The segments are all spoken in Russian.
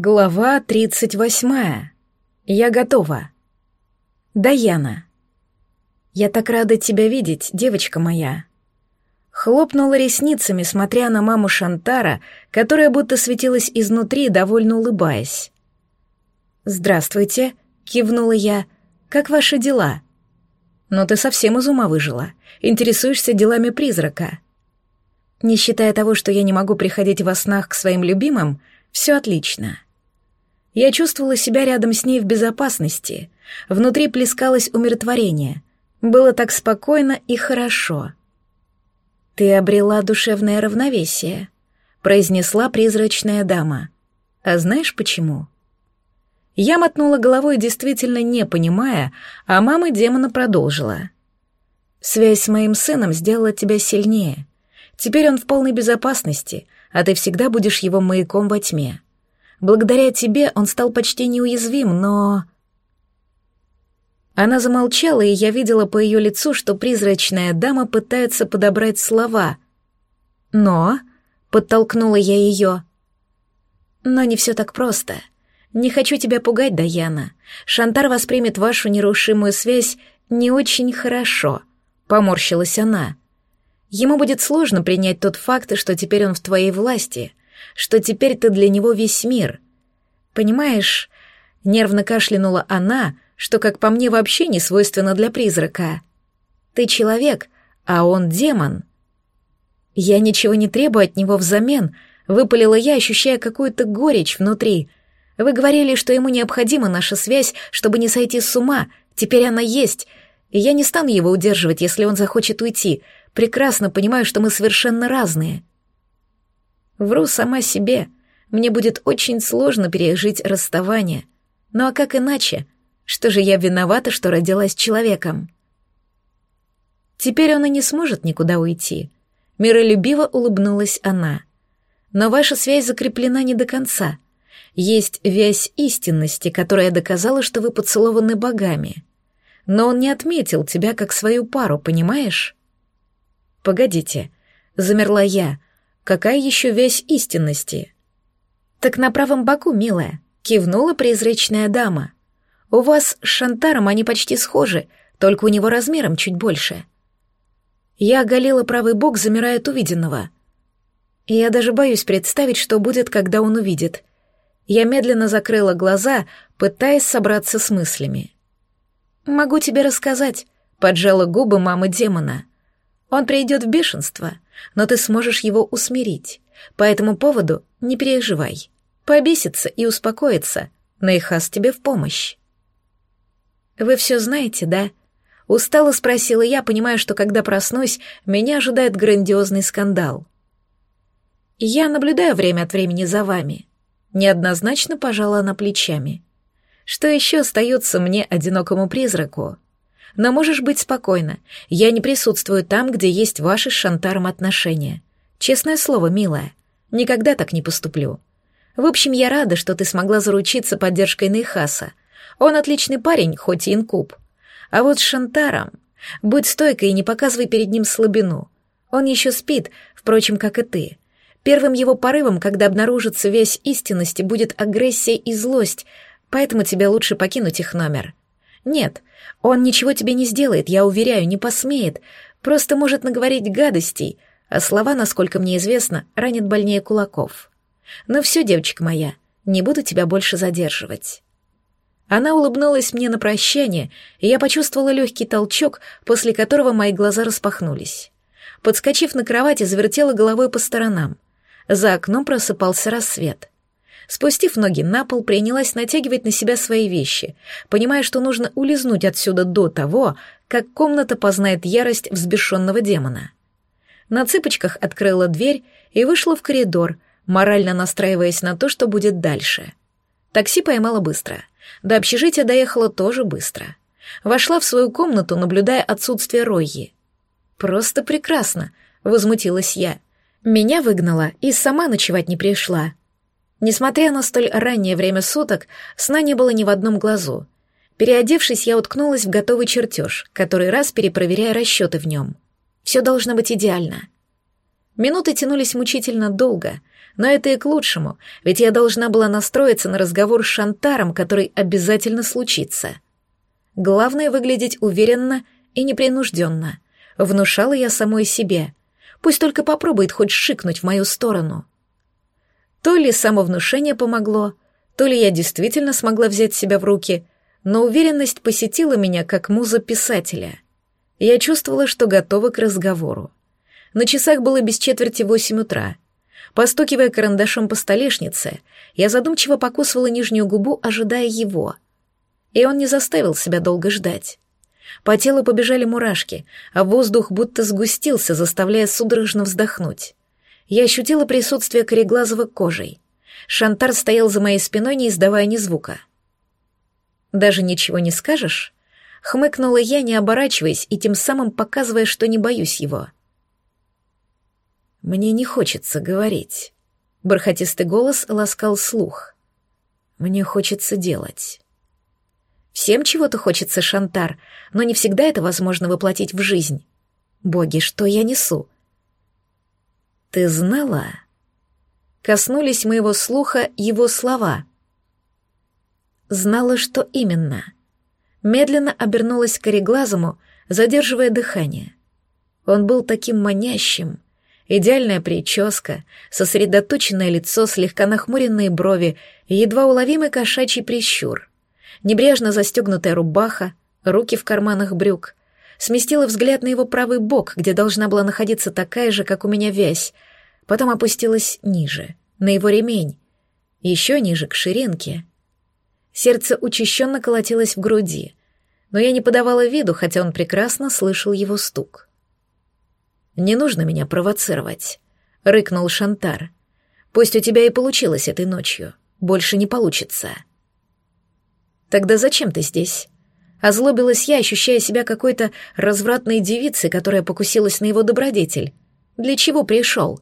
Глава тридцать восьмая. Я готова. Даяна. Я так рада тебя видеть, девочка моя. Хлопнула ресницами, смотря на маму Шантара, которая будто светилась изнутри, довольно улыбаясь. «Здравствуйте», — кивнула я. «Как ваши дела?» «Ну ты совсем из ума выжила. Интересуешься делами призрака». Не считая того, что я не могу приходить во снах к своим любимым, все отлично. Я чувствовала себя рядом с ней в безопасности. Внутри плескалось умиротворение. Было так спокойно и хорошо. «Ты обрела душевное равновесие», — произнесла призрачная дама. «А знаешь почему?» Я мотнула головой, действительно не понимая, а мама демона продолжила. «Связь с моим сыном сделала тебя сильнее. Теперь он в полной безопасности, а ты всегда будешь его маяком во тьме. Благодаря тебе он стал почти неуязвим, но...» Она замолчала, и я видела по ее лицу, что призрачная дама пытается подобрать слова. «Но...» — подтолкнула я ее. «Но не все так просто. Не хочу тебя пугать, Даяна. Шантар воспримет вашу нерушимую связь не очень хорошо», — поморщилась она. «Ему будет сложно принять тот факт, что теперь он в твоей власти, что теперь ты для него весь мир. Понимаешь, нервно кашлянула она, что, как по мне, вообще не свойственно для призрака. Ты человек, а он демон. Я ничего не требую от него взамен, выпалила я, ощущая какую-то горечь внутри. Вы говорили, что ему необходима наша связь, чтобы не сойти с ума. Теперь она есть, я не стану его удерживать, если он захочет уйти. Прекрасно понимаю, что мы совершенно разные. Вру сама себе. Мне будет очень сложно пережить расставание. Ну а как иначе? Что же я виновата, что родилась человеком? Теперь он и не сможет никуда уйти. Миролюбиво улыбнулась она. Но ваша связь закреплена не до конца. Есть вязь истинности, которая доказала, что вы поцелованы богами. Но он не отметил тебя как свою пару, понимаешь? Погодите, замерла я, Какая еще вязь истинности? Так на правом боку, милая, кивнула призрачная дама. У вас с Шантаром они почти схожи, только у него размером чуть больше. Я оголила правый бок, замирая от увиденного. Я даже боюсь представить, что будет, когда он увидит. Я медленно закрыла глаза, пытаясь собраться с мыслями. «Могу тебе рассказать», — поджала губы мамы демона. «Он придет в бешенство», — но ты сможешь его усмирить. По этому поводу не переживай. Побесится и успокоится. Нейхас тебе в помощь. Вы все знаете, да? Устало спросила я, понимая, что когда проснусь, меня ожидает грандиозный скандал. Я наблюдаю время от времени за вами. Неоднозначно пожала она плечами. Что еще остается мне, одинокому призраку? Но можешь быть спокойна. Я не присутствую там, где есть ваши с Шантаром отношения. Честное слово, милая. Никогда так не поступлю. В общем, я рада, что ты смогла заручиться поддержкой Нейхаса. Он отличный парень, хоть и инкуб. А вот с Шантаром... Будь стойкой и не показывай перед ним слабину. Он еще спит, впрочем, как и ты. Первым его порывом, когда обнаружится весь истинности, будет агрессия и злость, поэтому тебе лучше покинуть их номер. Нет, он ничего тебе не сделает, я уверяю, не посмеет. Просто может наговорить гадостей, а слова, насколько мне известно, ранят больнее кулаков. Ну все, девочка моя, не буду тебя больше задерживать. Она улыбнулась мне на прощание, и я почувствовала легкий толчок, после которого мои глаза распахнулись. Подскочив на кровати, завертела головой по сторонам. За окном просыпался рассвет. Спустив ноги на пол, принялась натягивать на себя свои вещи, понимая, что нужно улизнуть отсюда до того, как комната познает ярость взбешенного демона. На цыпочках открыла дверь и вышла в коридор, морально настраиваясь на то, что будет дальше. Такси поймала быстро. До общежития доехала тоже быстро. Вошла в свою комнату, наблюдая отсутствие Ройи. «Просто прекрасно», — возмутилась я. Меня выгнала и сама ночевать не пришла. Несмотря на столь раннее время суток, сна не было ни в одном глазу. Переодевшись, я уткнулась в готовый чертеж, который раз перепроверяя расчеты в нем. Все должно быть идеально. Минуты тянулись мучительно долго, Но это и к лучшему, ведь я должна была настроиться на разговор с Шантаром, который обязательно случится. Главное — выглядеть уверенно и непринужденно. Внушала я самой себе. Пусть только попробует хоть шикнуть в мою сторону. То ли самовнушение помогло, то ли я действительно смогла взять себя в руки, но уверенность посетила меня как муза писателя. Я чувствовала, что готова к разговору. На часах было без четверти восемь утра — Постукивая карандашом по столешнице, я задумчиво покусывала нижнюю губу, ожидая его. И он не заставил себя долго ждать. По телу побежали мурашки, а воздух будто сгустился, заставляя судорожно вздохнуть. Я ощутила присутствие кореглазого кожей. Шантар стоял за моей спиной, не издавая ни звука. «Даже ничего не скажешь?» — хмыкнула я, не оборачиваясь и тем самым показывая, что не боюсь его. — мне не хочется говорить. Бархатистый голос ласкал слух. Мне хочется делать. Всем чего-то хочется, Шантар, но не всегда это возможно воплотить в жизнь. Боги, что я несу? Ты знала? Коснулись моего слуха его слова. Знала, что именно. Медленно обернулась к кореглазому, задерживая дыхание. Он был таким манящим, Идеальная прическа, сосредоточенное лицо, слегка нахмуренные брови едва уловимый кошачий прищур. Небрежно застегнутая рубаха, руки в карманах брюк. Сместила взгляд на его правый бок, где должна была находиться такая же, как у меня вязь. Потом опустилась ниже, на его ремень. Еще ниже, к ширинке. Сердце учащенно колотилось в груди, но я не подавала виду, хотя он прекрасно слышал его стук. «Не нужно меня провоцировать», — рыкнул Шантар. «Пусть у тебя и получилось этой ночью. Больше не получится». «Тогда зачем ты здесь?» Озлобилась я, ощущая себя какой-то развратной девицей, которая покусилась на его добродетель. «Для чего пришел?»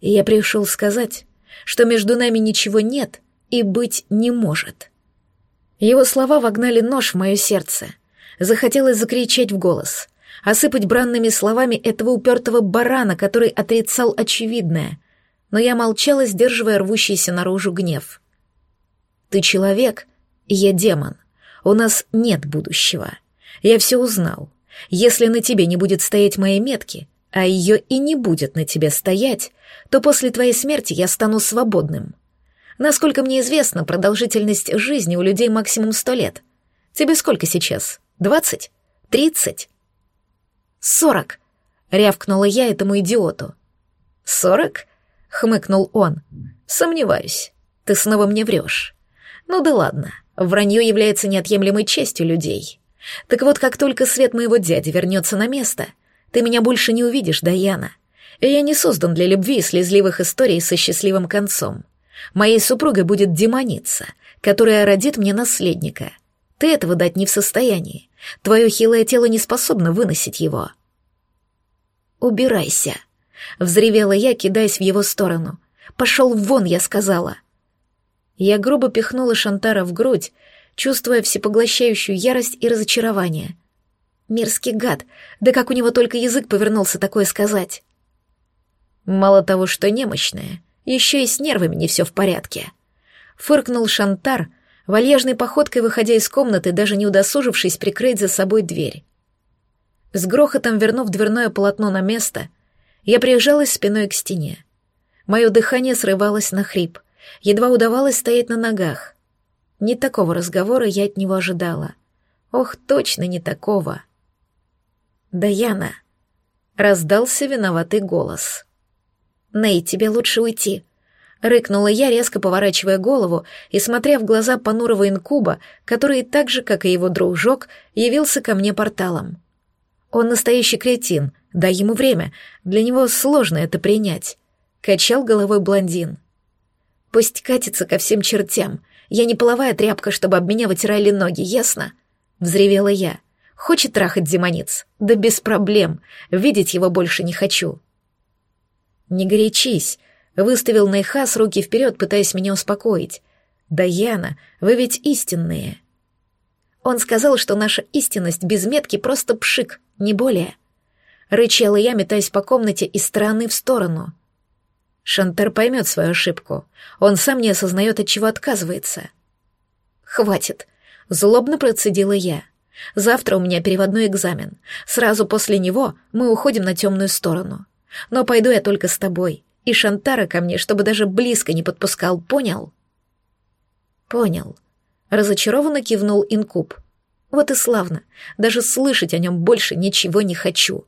Я пришел сказать, что между нами ничего нет и быть не может. Его слова вогнали нож в мое сердце. Захотелось закричать в голос осыпать бранными словами этого упертого барана, который отрицал очевидное. Но я молчала, сдерживая рвущийся наружу гнев. «Ты человек, я демон. У нас нет будущего. Я все узнал. Если на тебе не будет стоять мои метки, а ее и не будет на тебе стоять, то после твоей смерти я стану свободным. Насколько мне известно, продолжительность жизни у людей максимум сто лет. Тебе сколько сейчас? Двадцать? Тридцать? «Сорок!» — рявкнула я этому идиоту. «Сорок?» — хмыкнул он. «Сомневаюсь. Ты снова мне врешь. Ну да ладно, вранье является неотъемлемой частью людей. Так вот, как только свет моего дяди вернется на место, ты меня больше не увидишь, Даяна. И я не создан для любви и слезливых историй со счастливым концом. Моей супругой будет демоница, которая родит мне наследника. Ты этого дать не в состоянии. Твое хилое тело не способно выносить его. «Убирайся!» — взревела я, кидаясь в его сторону. «Пошел вон!» — я сказала. Я грубо пихнула Шантара в грудь, чувствуя всепоглощающую ярость и разочарование. Мерзкий гад, да как у него только язык повернулся такое сказать. Мало того, что немощная, еще и с нервами не все в порядке. Фыркнул Шантар — вальяжной походкой выходя из комнаты, даже не удосужившись прикрыть за собой дверь. С грохотом вернув дверное полотно на место, я приезжалась спиной к стене. Мое дыхание срывалось на хрип, едва удавалось стоять на ногах. Не такого разговора я от него ожидала. Ох, точно не такого. «Даяна!» — раздался виноватый голос. «Ней, тебе лучше уйти. Рыкнула я, резко поворачивая голову и смотря в глаза понурого инкуба, который так же, как и его дружок, явился ко мне порталом. Он настоящий кретин, дай ему время, для него сложно это принять. Качал головой блондин. Пусть катится ко всем чертям. Я не половая тряпка, чтобы об меня вытирали ноги, ясно? Взревела я. Хочет трахать демониц? Да без проблем. Видеть его больше не хочу. Не горячись, Выставил Найхас руки вперед, пытаясь меня успокоить. «Даяна, вы ведь истинные». Он сказал, что наша истинность без метки просто пшик, не более. Рычала я, метаясь по комнате из стороны в сторону. Шантар поймет свою ошибку. Он сам не осознает, от чего отказывается. «Хватит», — злобно процедила я. «Завтра у меня переводной экзамен. Сразу после него мы уходим на темную сторону. Но пойду я только с тобой. И Шантара ко мне, чтобы даже близко не подпускал, понял?» «Понял», — разочарованно кивнул Инкуб. «Вот и славно. Даже слышать о нем больше ничего не хочу».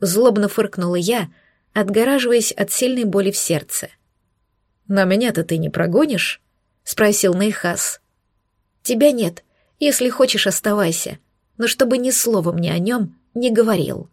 Злобно фыркнула я, отгораживаясь от сильной боли в сердце. «Но меня-то ты не прогонишь?» — спросил Нейхас. «Тебя нет. Если хочешь, оставайся. Но чтобы ни слова мне о нем не говорил».